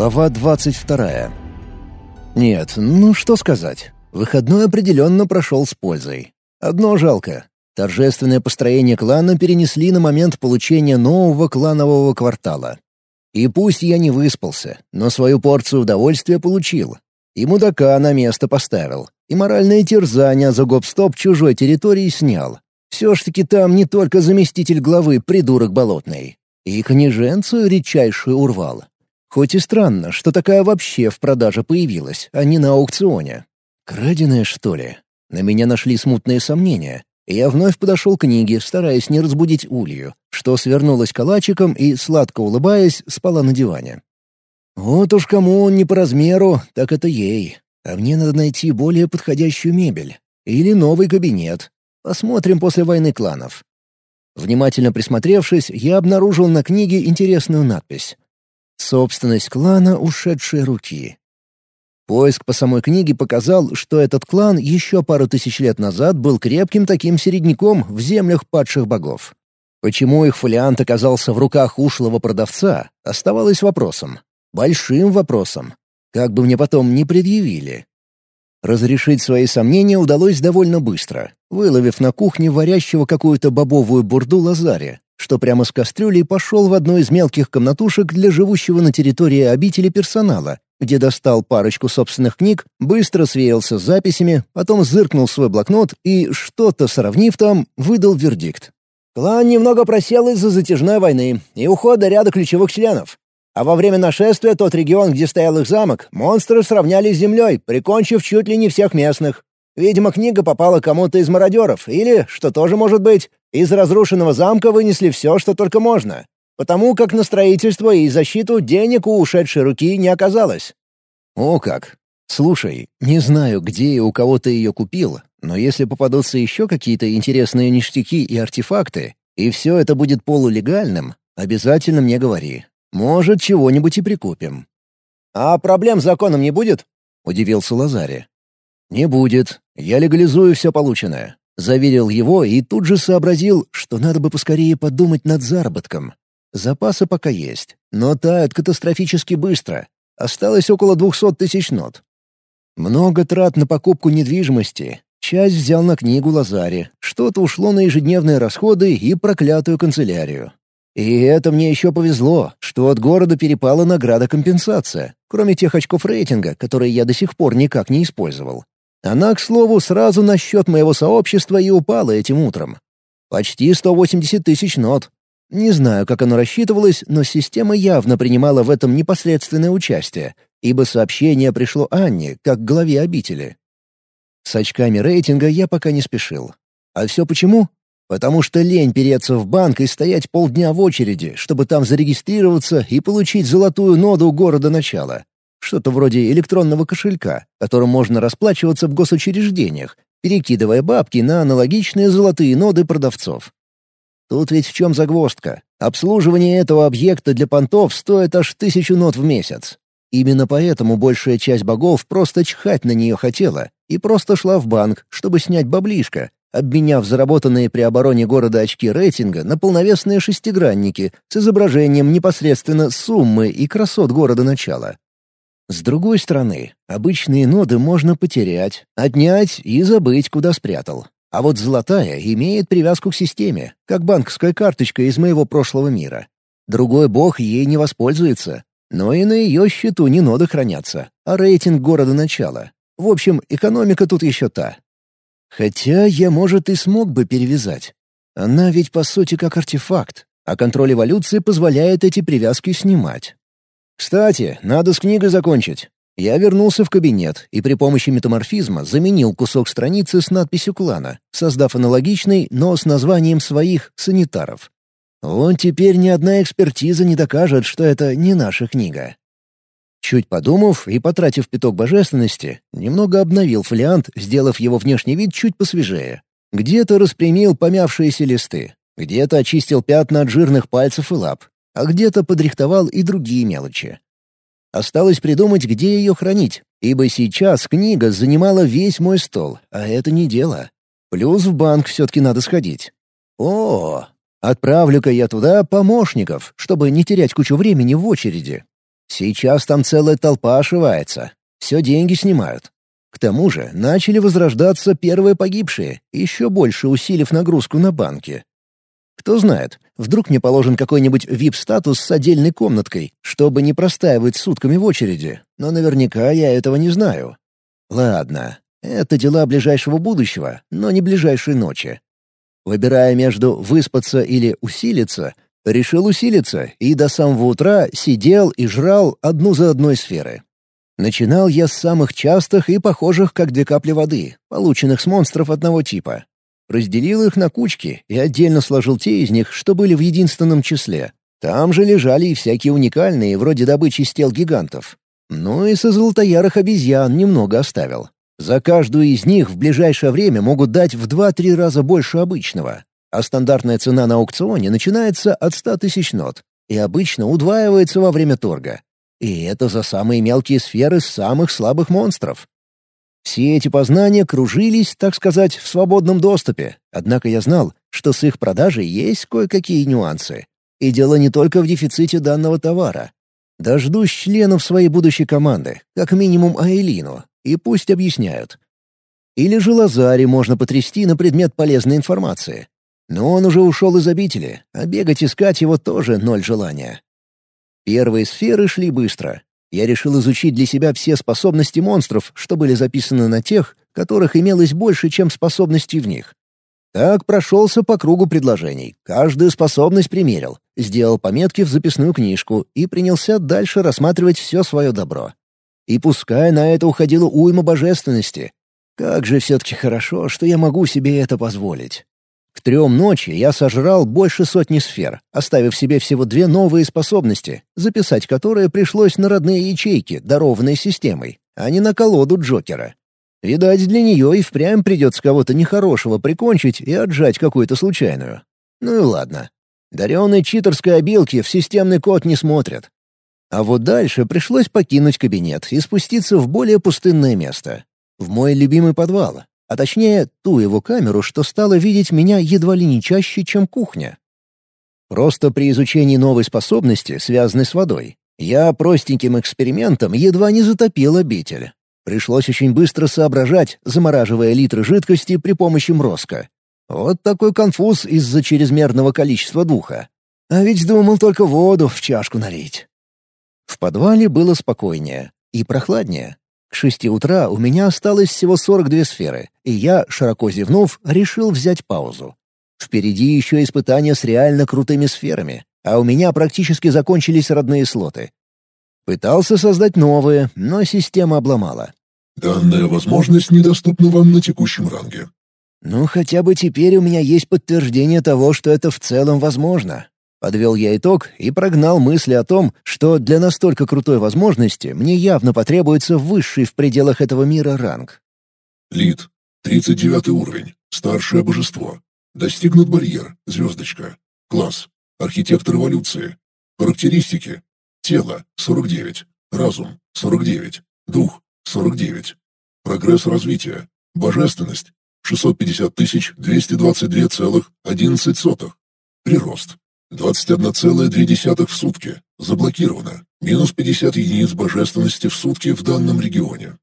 Глава 22. Нет, ну что сказать. Выходной определенно прошел с пользой. Одно жалко. Торжественное построение клана перенесли на момент получения нового кланового квартала. И пусть я не выспался, но свою порцию удовольствия получил. И мудака на место поставил, и моральное терзание за гоп-стоп чужой территории снял. Все ж таки там не только заместитель главы придурок болотный. И княженцию редчайшую урвал. Хоть и странно, что такая вообще в продаже появилась, а не на аукционе. Краденая, что ли? На меня нашли смутные сомнения. И я вновь подошел к книге, стараясь не разбудить Улью, что свернулась калачиком и, сладко улыбаясь, спала на диване. Вот уж кому он не по размеру, так это ей. А мне надо найти более подходящую мебель. Или новый кабинет. Посмотрим после войны кланов. Внимательно присмотревшись, я обнаружил на книге интересную надпись. Собственность клана ушедшие руки. Поиск по самой книге показал, что этот клан еще пару тысяч лет назад был крепким таким середняком в землях падших богов. Почему их фолиант оказался в руках ушлого продавца, оставалось вопросом. Большим вопросом. Как бы мне потом не предъявили. Разрешить свои сомнения удалось довольно быстро, выловив на кухне варящего какую-то бобовую бурду Лазаря, что прямо с кастрюлей пошел в одну из мелких комнатушек для живущего на территории обители персонала, где достал парочку собственных книг, быстро сверился с записями, потом зыркнул свой блокнот и, что-то сравнив там, выдал вердикт. «Клан немного просел из-за затяжной войны и ухода ряда ключевых членов. А во время нашествия тот регион, где стоял их замок, монстры сравняли с землей, прикончив чуть ли не всех местных. Видимо, книга попала кому-то из мародеров, или, что тоже может быть, из разрушенного замка вынесли все, что только можно, потому как на строительство и защиту денег у ушедшей руки не оказалось. О как! Слушай, не знаю, где и у кого ты ее купил, но если попадутся еще какие-то интересные ништяки и артефакты, и все это будет полулегальным, обязательно мне говори. Может, чего-нибудь и прикупим. «А проблем с законом не будет?» — удивился Лазари. «Не будет. Я легализую все полученное. Заверил его и тут же сообразил, что надо бы поскорее подумать над заработком. Запасы пока есть, но тают катастрофически быстро. Осталось около двухсот тысяч нот. Много трат на покупку недвижимости. Часть взял на книгу Лазари, что-то ушло на ежедневные расходы и проклятую канцелярию. И это мне еще повезло, что от города перепала награда компенсация, кроме тех очков рейтинга, которые я до сих пор никак не использовал. Она, к слову, сразу на счет моего сообщества и упала этим утром. Почти 180 тысяч нот. Не знаю, как оно рассчитывалось, но система явно принимала в этом непосредственное участие, ибо сообщение пришло Анне, как главе обители. С очками рейтинга я пока не спешил. А все почему? Потому что лень переться в банк и стоять полдня в очереди, чтобы там зарегистрироваться и получить золотую ноду города начала. Что-то вроде электронного кошелька, которым можно расплачиваться в госучреждениях, перекидывая бабки на аналогичные золотые ноды продавцов. Тут ведь в чем загвоздка? Обслуживание этого объекта для понтов стоит аж тысячу нот в месяц. Именно поэтому большая часть богов просто чхать на нее хотела и просто шла в банк, чтобы снять баблишко, обменяв заработанные при обороне города очки рейтинга на полновесные шестигранники с изображением непосредственно суммы и красот города начала. С другой стороны, обычные ноды можно потерять, отнять и забыть, куда спрятал. А вот золотая имеет привязку к системе, как банковская карточка из моего прошлого мира. Другой бог ей не воспользуется. Но и на ее счету не ноды хранятся, а рейтинг города начала. В общем, экономика тут еще та. Хотя я, может, и смог бы перевязать. Она ведь по сути как артефакт, а контроль эволюции позволяет эти привязки снимать. Кстати, надо с книгой закончить. Я вернулся в кабинет и при помощи метаморфизма заменил кусок страницы с надписью клана, создав аналогичный, но с названием своих санитаров. Вот теперь ни одна экспертиза не докажет, что это не наша книга. Чуть подумав и потратив пяток божественности, немного обновил фолиант, сделав его внешний вид чуть посвежее. Где-то распрямил помявшиеся листы, где-то очистил пятна от жирных пальцев и лап, а где-то подрихтовал и другие мелочи. Осталось придумать, где ее хранить, ибо сейчас книга занимала весь мой стол, а это не дело. Плюс в банк все-таки надо сходить. О, отправлю-ка я туда помощников, чтобы не терять кучу времени в очереди. Сейчас там целая толпа ошивается. Все деньги снимают. К тому же начали возрождаться первые погибшие, еще больше усилив нагрузку на банки. Кто знает, вдруг мне положен какой-нибудь вип-статус с отдельной комнаткой, чтобы не простаивать сутками в очереди, но наверняка я этого не знаю. Ладно, это дела ближайшего будущего, но не ближайшей ночи. Выбирая между выспаться или усилиться, решил усилиться и до самого утра сидел и жрал одну за одной сферы. Начинал я с самых частых и похожих как две капли воды, полученных с монстров одного типа. Разделил их на кучки и отдельно сложил те из них, что были в единственном числе. Там же лежали и всякие уникальные, вроде добычи с тел гигантов. Ну и со золотоярых обезьян немного оставил. За каждую из них в ближайшее время могут дать в 2-3 раза больше обычного. А стандартная цена на аукционе начинается от 100 тысяч нот и обычно удваивается во время торга. И это за самые мелкие сферы самых слабых монстров. Все эти познания кружились, так сказать, в свободном доступе, однако я знал, что с их продажей есть кое-какие нюансы. И дело не только в дефиците данного товара. Дождусь членов своей будущей команды, как минимум Айлину, и пусть объясняют. Или же Лазари можно потрясти на предмет полезной информации. Но он уже ушел из обители, а бегать искать его тоже ноль желания. Первые сферы шли быстро. Я решил изучить для себя все способности монстров, что были записаны на тех, которых имелось больше, чем способностей в них. Так прошелся по кругу предложений, каждую способность примерил, сделал пометки в записную книжку и принялся дальше рассматривать все свое добро. И пускай на это уходило уйма божественности, как же все-таки хорошо, что я могу себе это позволить. К трем ночи я сожрал больше сотни сфер, оставив себе всего две новые способности, записать которые пришлось на родные ячейки, дарованные системой, а не на колоду Джокера. Видать, для нее и впрямь придется кого-то нехорошего прикончить и отжать какую-то случайную. Ну и ладно. Даренной читерской обилки в системный код не смотрят. А вот дальше пришлось покинуть кабинет и спуститься в более пустынное место. В мой любимый подвал, а точнее ту его камеру, что стала видеть меня едва ли не чаще, чем кухня. Просто при изучении новой способности, связанной с водой, я простеньким экспериментом едва не затопил обитель. Пришлось очень быстро соображать, замораживая литры жидкости при помощи мрозка. Вот такой конфуз из-за чрезмерного количества духа. А ведь думал только воду в чашку налить. В подвале было спокойнее и прохладнее. Шести утра у меня осталось всего 42 сферы, и я, широко зевнув, решил взять паузу. Впереди еще испытания с реально крутыми сферами, а у меня практически закончились родные слоты. Пытался создать новые, но система обломала. «Данная возможность недоступна вам на текущем ранге». «Ну, хотя бы теперь у меня есть подтверждение того, что это в целом возможно. Подвел я итог и прогнал мысли о том, что для настолько крутой возможности мне явно потребуется высший в пределах этого мира ранг. Лид. 39 уровень. Старшее божество. Достигнут барьер. Звездочка. Класс. Архитектор эволюции. Характеристики. Тело. 49. Разум. 49. Дух. 49. Прогресс развития. Божественность. 650 222,11. Прирост. 21,2 в сутки. Заблокировано. Минус 50 единиц божественности в сутки в данном регионе.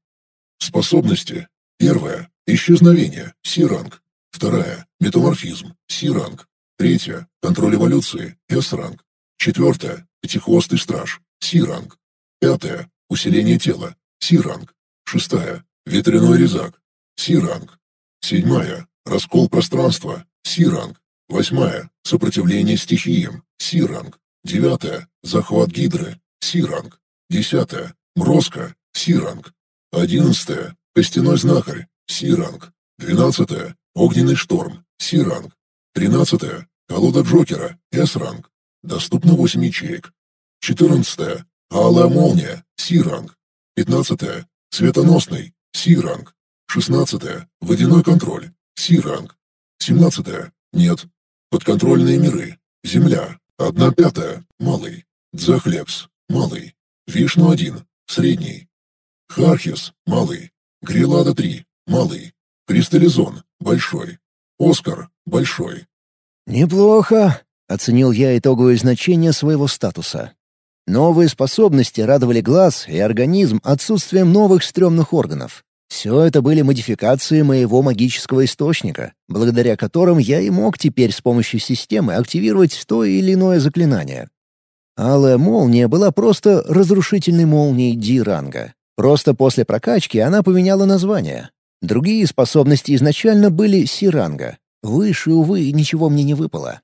Способности. Первая. Исчезновение. Си-ранг. Вторая. Метаморфизм. C-ранг. Третья. Контроль эволюции. C-ранг. Четвертая. Пятихвостый страж. C-ранг. Пятая. Усиление тела. C-ранг. Шестая. Ветряной резак. C-ранг. Седьмая. Раскол пространства. C-ранг. Восьмая. Сопротивление стихиям. C-ранг. Девятая. Захват гидры. C-ранг. Десятая. Заморозка. C-ранг. Одиннадцатая. Костяной знахарь. Си-ранг. Двенадцатая. Огненный шторм. Си-ранг. Тринадцатая. Колода Джокера. С-ранг. Доступно восемь ячеек. Четырнадцатая. Алая молния. Си-ранг. Пятнадцатая. Светоносный. Си-ранг. Шестнадцатая. Водяной контроль. Си-ранг. Семнадцатая. Нет. Подконтрольные миры. Земля. Одна пятая. Малый. Дзахлекс. Малый. Вишну-1. Средний. Хархис. Малый. Грилада-3. Малый. Кристаллизон. Большой. Оскар. Большой. «Неплохо», — оценил я итоговое значение своего статуса. Новые способности радовали глаз и организм отсутствием новых стрёмных органов. Все это были модификации моего магического источника, благодаря которым я и мог теперь с помощью системы активировать то или иное заклинание. Алая молния была просто разрушительной молнией Ди-ранга. Просто после прокачки она поменяла название. Другие способности изначально были Си-ранга. Выше, увы, ничего мне не выпало.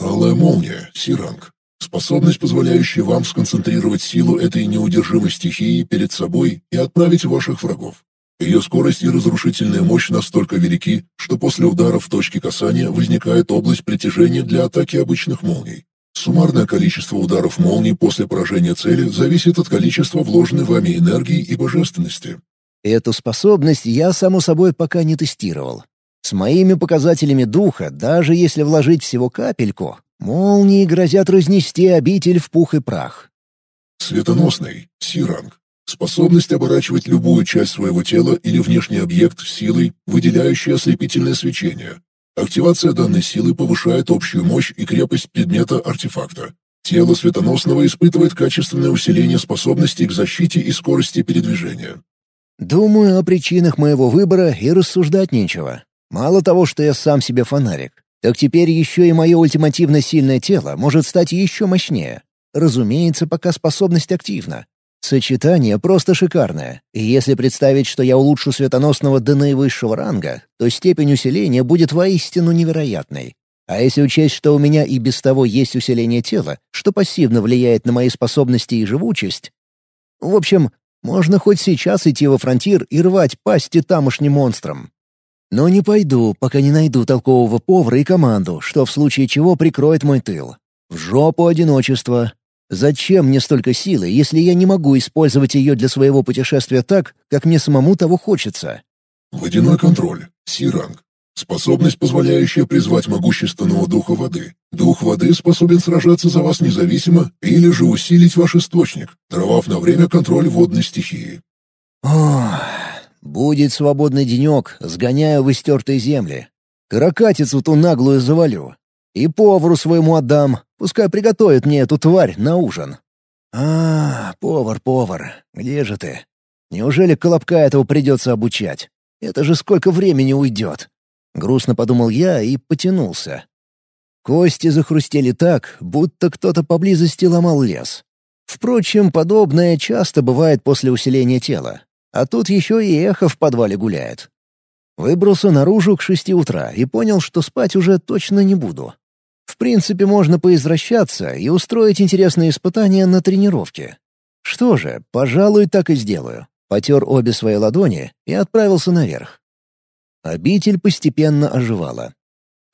Алая молния, Си-ранг. Способность, позволяющая вам сконцентрировать силу этой неудержимой стихии перед собой и отправить ваших врагов. Ее скорость и разрушительная мощь настолько велики, что после удара в точке касания возникает область притяжения для атаки обычных молний. Суммарное количество ударов молний после поражения цели зависит от количества вложенной вами энергии и божественности. Эту способность я, само собой, пока не тестировал. С моими показателями духа, даже если вложить всего капельку, молнии грозят разнести обитель в пух и прах. Светоносный, Сиранг. Способность оборачивать любую часть своего тела или внешний объект силой, выделяющей ослепительное свечение. Активация данной силы повышает общую мощь и крепость предмета-артефакта. Тело светоносного испытывает качественное усиление способностей к защите и скорости передвижения. Думаю, о причинах моего выбора и рассуждать нечего. Мало того, что я сам себе фонарик, так теперь еще и мое ультимативно сильное тело может стать еще мощнее. Разумеется, пока способность активна, Сочетание просто шикарное, и если представить, что я улучшу светоносного до наивысшего ранга, то степень усиления будет воистину невероятной. А если учесть, что у меня и без того есть усиление тела, что пассивно влияет на мои способности и живучесть... В общем, можно хоть сейчас идти во фронтир и рвать пасти тамошним монстрам. Но не пойду, пока не найду толкового повара и команду, что в случае чего прикроет мой тыл. В жопу одиночество, Зачем мне столько силы, если я не могу использовать ее для своего путешествия так, как мне самому того хочется? Водяной контроль. Си-ранг. Способность, позволяющая призвать могущественного духа воды. Дух воды способен сражаться за вас независимо или же усилить ваш источник, даровав на время контроль водной стихии. Ох, будет свободный денек, сгоняю в истертые земли. Каракатицу ту наглую завалю. И повару своему отдам, пускай приготовит мне эту тварь на ужин. А, повар, повар, где же ты? Неужели Колобка этого придется обучать? Это же сколько времени уйдет? Грустно подумал я и потянулся. Кости захрустели так, будто кто-то поблизости ломал лес. Впрочем, подобное часто бывает после усиления тела. А тут еще и эхо в подвале гуляет. Выбрался наружу к шести утра и понял, что спать уже точно не буду. В принципе, можно поизвращаться и устроить интересные испытания на тренировке. Что же, пожалуй, так и сделаю. Потер обе свои ладони и отправился наверх. Обитель постепенно оживала.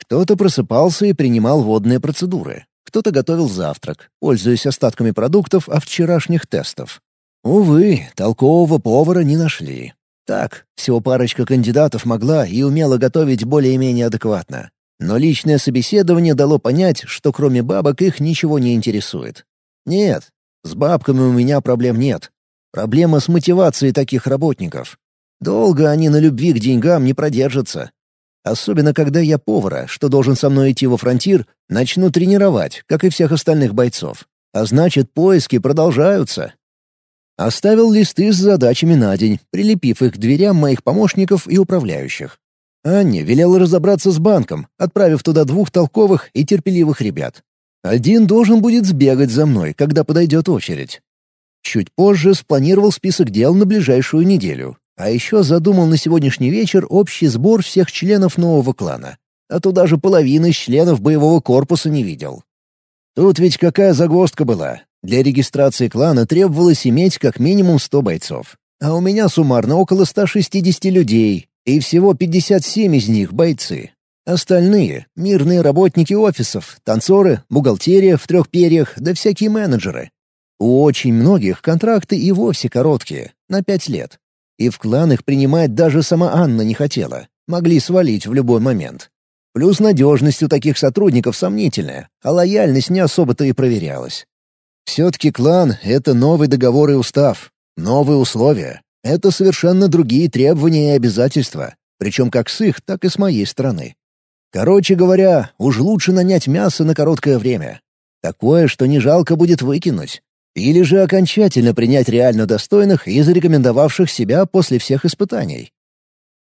Кто-то просыпался и принимал водные процедуры. Кто-то готовил завтрак, пользуясь остатками продуктов от вчерашних тестов. Увы, толкового повара не нашли. Так, всего парочка кандидатов могла и умела готовить более-менее адекватно. Но личное собеседование дало понять, что кроме бабок их ничего не интересует. Нет, с бабками у меня проблем нет. Проблема с мотивацией таких работников. Долго они на любви к деньгам не продержатся. Особенно когда я повара, что должен со мной идти во фронтир, начну тренировать, как и всех остальных бойцов. А значит, поиски продолжаются. Оставил листы с задачами на день, прилепив их к дверям моих помощников и управляющих. Анне велел разобраться с банком, отправив туда двух толковых и терпеливых ребят. Один должен будет сбегать за мной, когда подойдет очередь. Чуть позже спланировал список дел на ближайшую неделю. А еще задумал на сегодняшний вечер общий сбор всех членов нового клана. А то даже половины членов боевого корпуса не видел. Тут ведь какая загвоздка была. Для регистрации клана требовалось иметь как минимум 100 бойцов. А у меня суммарно около 160 людей, и всего 57 из них — бойцы. Остальные — мирные работники офисов, танцоры, бухгалтерия в трех перьях, да всякие менеджеры. У очень многих контракты и вовсе короткие, на пять лет. И в клан их принимать даже сама Анна не хотела, могли свалить в любой момент. Плюс надежность у таких сотрудников сомнительная, а лояльность не особо-то и проверялась. Все-таки клан — это новый договор и устав, новые условия, это совершенно другие требования и обязательства, причем как с их, так и с моей стороны. Короче говоря, уж лучше нанять мясо на короткое время. Такое, что не жалко будет выкинуть. Или же окончательно принять реально достойных и зарекомендовавших себя после всех испытаний.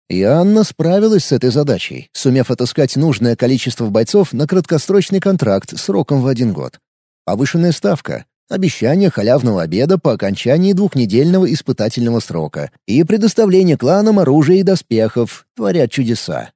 И Анна справилась с этой задачей, сумев отыскать нужное количество бойцов на краткосрочный контракт сроком в один год. Повышенная ставка, обещание халявного обеда по окончании двухнедельного испытательного срока и предоставление кланам оружия и доспехов творят чудеса.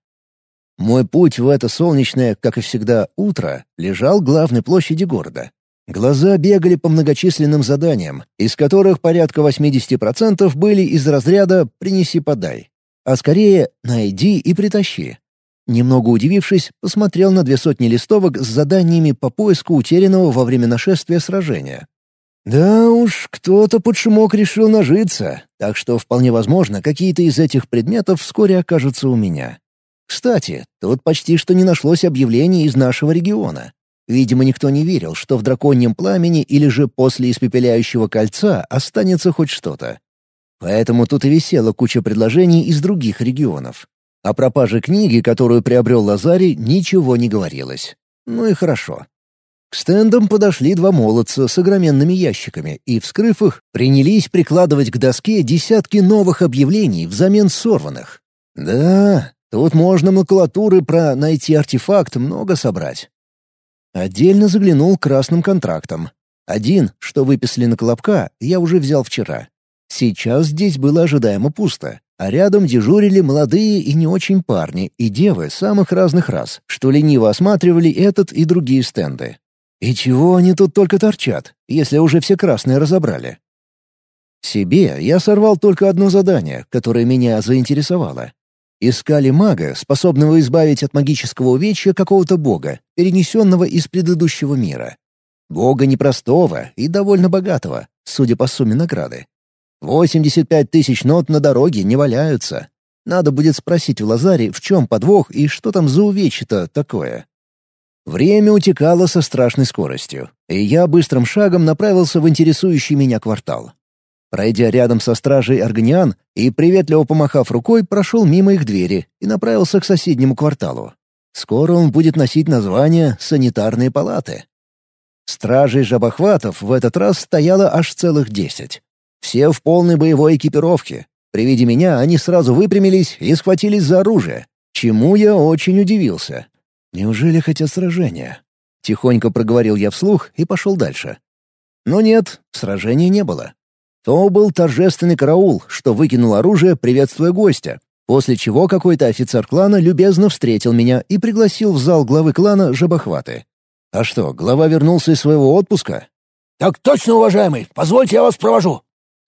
Мой путь в это солнечное, как и всегда, утро лежал к главной площади города. Глаза бегали по многочисленным заданиям, из которых порядка 80% были из разряда «принеси-подай», а скорее «найди и притащи». Немного удивившись, посмотрел на две сотни листовок с заданиями по поиску утерянного во время нашествия сражения. Да уж, кто-то под шумок решил нажиться, так что вполне возможно, какие-то из этих предметов вскоре окажутся у меня. Кстати, тут почти что не нашлось объявлений из нашего региона. Видимо, никто не верил, что в драконьем пламени или же после испепеляющего кольца останется хоть что-то. Поэтому тут и висела куча предложений из других регионов. О пропаже книги, которую приобрел Лазарий, ничего не говорилось. Ну и хорошо. К стендам подошли два молодца с огроменными ящиками и, вскрыв их, принялись прикладывать к доске десятки новых объявлений взамен сорванных. Да, тут можно макулатуры про «найти артефакт» много собрать. Отдельно заглянул к красным контрактам. Один, что выписали на Колобка, я уже взял вчера. Сейчас здесь было ожидаемо пусто, а рядом дежурили молодые и не очень парни и девы самых разных рас, что лениво осматривали этот и другие стенды. И чего они тут только торчат, если уже все красные разобрали? Себе я сорвал только одно задание, которое меня заинтересовало. Искали мага, способного избавить от магического увечья какого-то бога, перенесенного из предыдущего мира. Бога непростого и довольно богатого, судя по сумме награды. 85 тысяч нот на дороге не валяются. Надо будет спросить у Лазари, в чем подвох и что там за увечье-то такое. Время утекало со страшной скоростью, и я быстрым шагом направился в интересующий меня квартал. Пройдя рядом со стражей Аргниан и, приветливо помахав рукой, прошел мимо их двери и направился к соседнему кварталу. Скоро он будет носить название «Санитарные палаты». Стражей жабохватов в этот раз стояло аж целых десять. Все в полной боевой экипировке. При виде меня они сразу выпрямились и схватились за оружие, чему я очень удивился. Неужели хотят сражения? Тихонько проговорил я вслух и пошел дальше. Но нет, сражения не было. То был торжественный караул, что выкинул оружие, приветствуя гостя, после чего какой-то офицер клана любезно встретил меня и пригласил в зал главы клана Жабохваты. А что, глава вернулся из своего отпуска? «Так точно, уважаемый! Позвольте, я вас провожу!»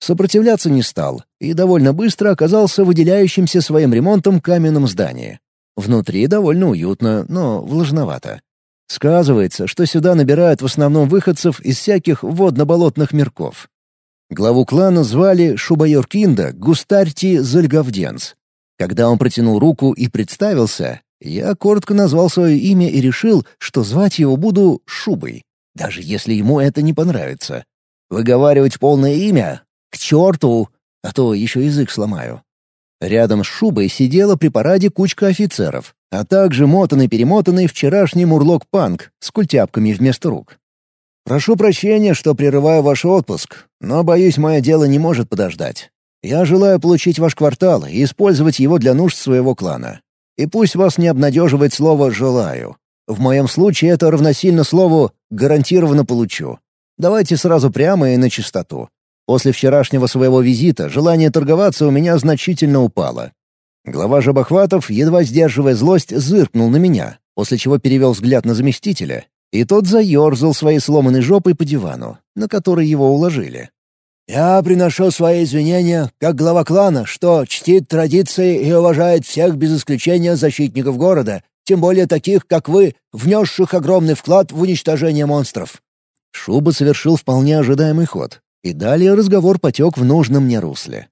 Сопротивляться не стал и довольно быстро оказался выделяющимся своим ремонтом каменном здании. Внутри довольно уютно, но влажновато. Сказывается, что сюда набирают в основном выходцев из всяких водно-болотных мирков. Главу клана звали Шубайоркинда Густарти Зальгавденс. Когда он протянул руку и представился, я коротко назвал свое имя и решил, что звать его буду Шубой, даже если ему это не понравится. Выговаривать полное имя? К черту! А то еще язык сломаю. Рядом с Шубой сидела при параде кучка офицеров, а также мотанный-перемотанный вчерашний мурлок-панк с культяпками вместо рук. «Прошу прощения, что прерываю ваш отпуск, но, боюсь, мое дело не может подождать. Я желаю получить ваш квартал и использовать его для нужд своего клана. И пусть вас не обнадеживает слово «желаю». В моем случае это равносильно слову «гарантированно получу». Давайте сразу прямо и на чистоту. После вчерашнего своего визита желание торговаться у меня значительно упало. Глава Жабохватов, едва сдерживая злость, зыркнул на меня, после чего перевел взгляд на заместителя и тот заерзал своей сломанной жопой по дивану, на который его уложили. «Я приношу свои извинения, как глава клана, что чтит традиции и уважает всех без исключения защитников города, тем более таких, как вы, внесших огромный вклад в уничтожение монстров». Шуба совершил вполне ожидаемый ход, и далее разговор потек в нужном мне русле.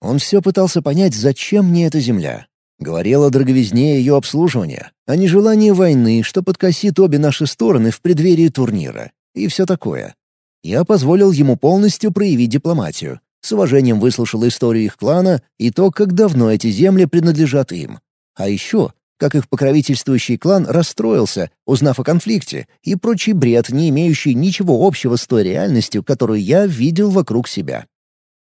Он все пытался понять, зачем мне эта земля, Говорил о дороговизне ее обслуживания, о нежелании войны, что подкосит обе наши стороны в преддверии турнира. И все такое. Я позволил ему полностью проявить дипломатию. С уважением выслушал историю их клана и то, как давно эти земли принадлежат им. А еще как их покровительствующий клан расстроился, узнав о конфликте, и прочий бред, не имеющий ничего общего с той реальностью, которую я видел вокруг себя.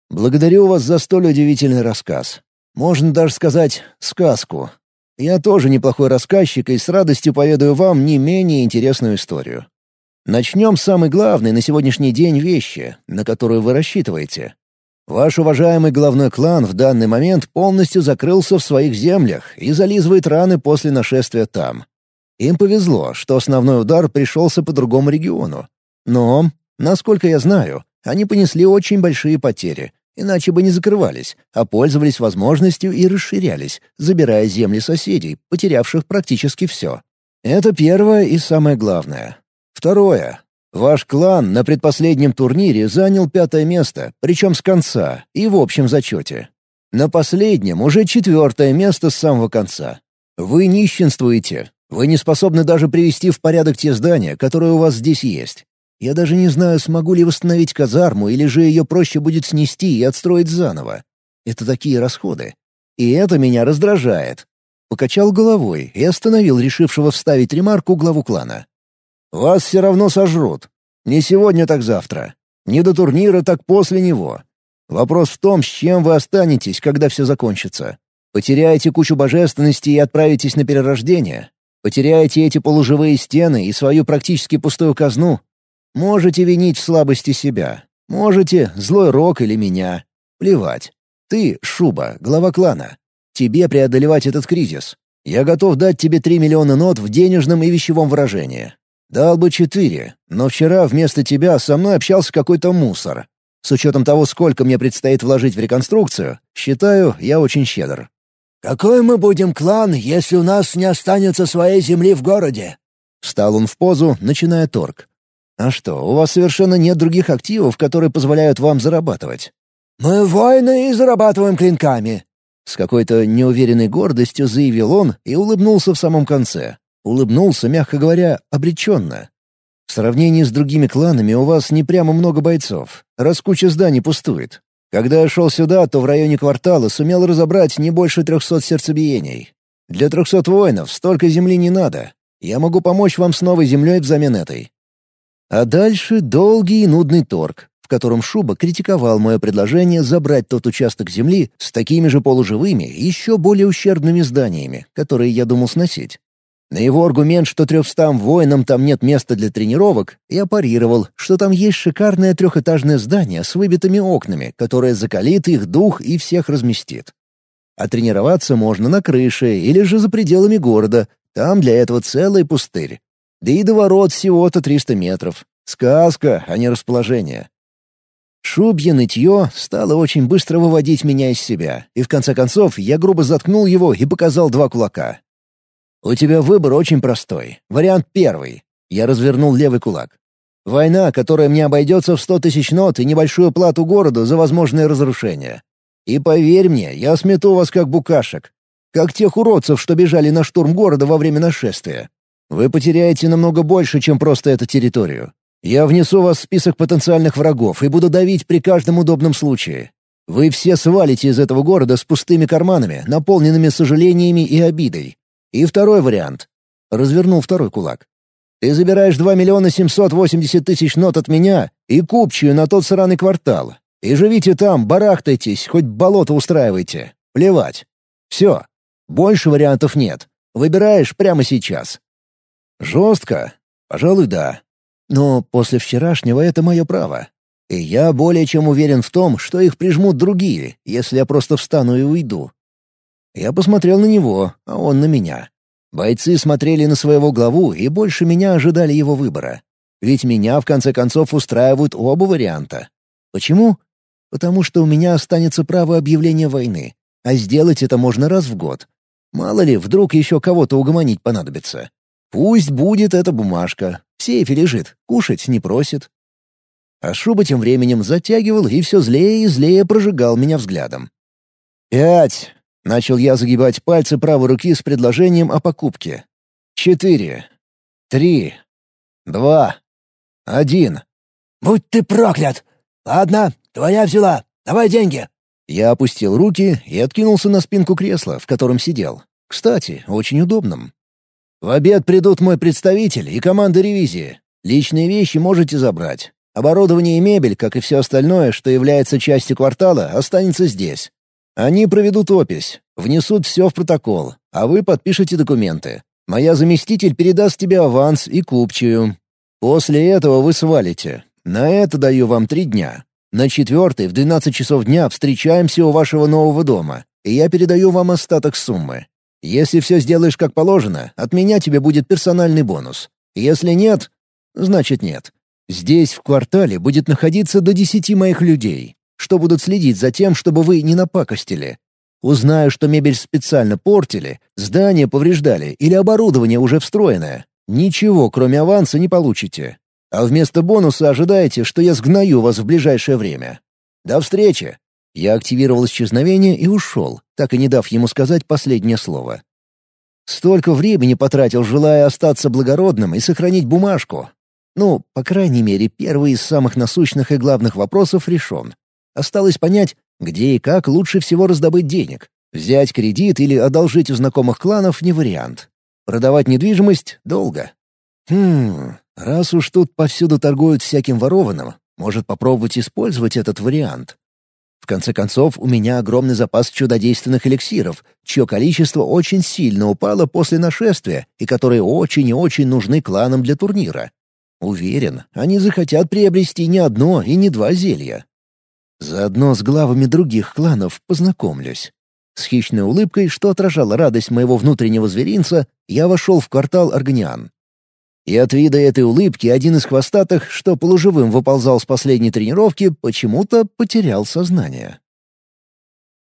Благодарю вас за столь удивительный рассказ. Можно даже сказать «сказку». Я тоже неплохой рассказчик и с радостью поведаю вам не менее интересную историю. Начнем с самой главной на сегодняшний день вещи, на которую вы рассчитываете. Ваш уважаемый главной клан в данный момент полностью закрылся в своих землях и зализывает раны после нашествия там. Им повезло, что основной удар пришелся по другому региону. Но, насколько я знаю, они понесли очень большие потери, иначе бы не закрывались, а пользовались возможностью и расширялись, забирая земли соседей, потерявших практически все. Это первое и самое главное. Второе. Ваш клан на предпоследнем турнире занял пятое место, причем с конца, и в общем зачете. На последнем уже четвертое место с самого конца. Вы нищенствуете. Вы не способны даже привести в порядок те здания, которые у вас здесь есть. Я даже не знаю, смогу ли восстановить казарму, или же ее проще будет снести и отстроить заново. Это такие расходы. И это меня раздражает. Покачал головой и остановил решившего вставить ремарку главу клана. Вас все равно сожрут. Не сегодня, так завтра. Не до турнира, так после него. Вопрос в том, с чем вы останетесь, когда все закончится. Потеряете кучу божественности и отправитесь на перерождение? Потеряете эти полуживые стены и свою практически пустую казну? Можете винить в слабости себя. Можете злой рок или меня. Плевать. Ты, Шуба, глава клана. Тебе преодолевать этот кризис. Я готов дать тебе три миллиона нот в денежном и вещевом выражении. Дал бы четыре, но вчера вместо тебя со мной общался какой-то мусор. С учетом того, сколько мне предстоит вложить в реконструкцию, считаю, я очень щедр». «Какой мы будем клан, если у нас не останется своей земли в городе?» Встал он в позу, начиная торг. «А что, у вас совершенно нет других активов, которые позволяют вам зарабатывать?» «Мы воины и зарабатываем клинками», — с какой-то неуверенной гордостью заявил он и улыбнулся в самом конце. Улыбнулся, мягко говоря, обреченно. В сравнении с другими кланами у вас не прямо много бойцов, раз куча зданий пустует. Когда я шел сюда, то в районе квартала сумел разобрать не больше трехсот сердцебиений. Для трехсот воинов столько земли не надо. Я могу помочь вам с новой землей взамен этой. А дальше долгий и нудный торг, в котором Шуба критиковал мое предложение забрать тот участок земли с такими же полуживыми и еще более ущербными зданиями, которые я думал сносить. На его аргумент, что трехстам воинам там нет места для тренировок, я парировал, что там есть шикарное трехэтажное здание с выбитыми окнами, которое закалит их дух и всех разместит. А тренироваться можно на крыше или же за пределами города, там для этого целый пустырь. Да и до ворот всего-то 300 метров. Сказка, а не расположение. Шубье нытье стало очень быстро выводить меня из себя, и в конце концов я грубо заткнул его и показал два кулака. «У тебя выбор очень простой. Вариант первый». Я развернул левый кулак. «Война, которая мне обойдется в сто тысяч нот и небольшую плату городу за возможное разрушение. И поверь мне, я смету вас как букашек. Как тех уродцев, что бежали на штурм города во время нашествия. Вы потеряете намного больше, чем просто эту территорию. Я внесу вас в список потенциальных врагов и буду давить при каждом удобном случае. Вы все свалите из этого города с пустыми карманами, наполненными сожалениями и обидой. И второй вариант. Развернул второй кулак. Ты забираешь 2 миллиона 780 тысяч нот от меня и купчую на тот сраный квартал. И живите там, барахтайтесь, хоть болото устраивайте. Плевать. Все. Больше вариантов нет. Выбираешь прямо сейчас. Жестко? Пожалуй, да. Но после вчерашнего это мое право. И я более чем уверен в том, что их прижмут другие, если я просто встану и уйду. Я посмотрел на него, а он на меня. Бойцы смотрели на своего главу и больше меня ожидали его выбора. Ведь меня, в конце концов, устраивают оба варианта. Почему? Потому что у меня останется право объявления войны, а сделать это можно раз в год. Мало ли, вдруг еще кого-то угомонить понадобится. Пусть будет эта бумажка. В сейфе лежит, кушать не просит. А Шуба тем временем затягивал и все злее и злее прожигал меня взглядом. «Пять, Начал я загибать пальцы правой руки с предложением о покупке. Четыре. Три. Два. Один. «Будь ты проклят! Ладно, твоя взяла. Давай деньги!» Я опустил руки и откинулся на спинку кресла, в котором сидел. Кстати, очень удобным. В обед придут мой представитель и команда ревизии. Личные вещи можете забрать. Оборудование и мебель, как и все остальное, что является частью квартала, останется здесь. Они проведут опись, внесут все в протокол, а вы подпишете документы. Моя заместитель передаст тебе аванс и купчую. После этого вы свалите. На это даю вам три дня. На четвертый в 12 часов дня встречаемся у вашего нового дома, и я передаю вам остаток суммы. Если все сделаешь как положено, от меня тебе будет персональный бонус. Если нет, значит нет. Здесь в квартале будет находиться до десяти моих людей, что будут следить за тем, чтобы вы не напакостили. Узнаю, что мебель специально портили, здание повреждали или оборудование уже встроенное. Ничего, кроме аванса, не получите. А вместо бонуса ожидаете, что я сгною вас в ближайшее время. До встречи!» Я активировал исчезновение и ушел, так и не дав ему сказать последнее слово. Столько времени потратил, желая остаться благородным и сохранить бумажку. Ну, по крайней мере, первый из самых насущных и главных вопросов решен. Осталось понять, где и как лучше всего раздобыть денег. Взять кредит или одолжить у знакомых кланов не вариант. Продавать недвижимость — долго. Хм, раз уж тут повсюду торгуют всяким ворованным, может попробовать использовать этот вариант. В конце концов, у меня огромный запас чудодейственных эликсиров, чье количество очень сильно упало после нашествия и которые очень и очень нужны кланам для турнира. Уверен, они захотят приобрести не одно и не два зелья. Заодно с главами других кланов познакомлюсь. С хищной улыбкой, что отражала радость моего внутреннего зверинца, я вошел в квартал Аргниан. И от вида этой улыбки один из хвостатых, что полуживым выползал с последней тренировки, почему-то потерял сознание.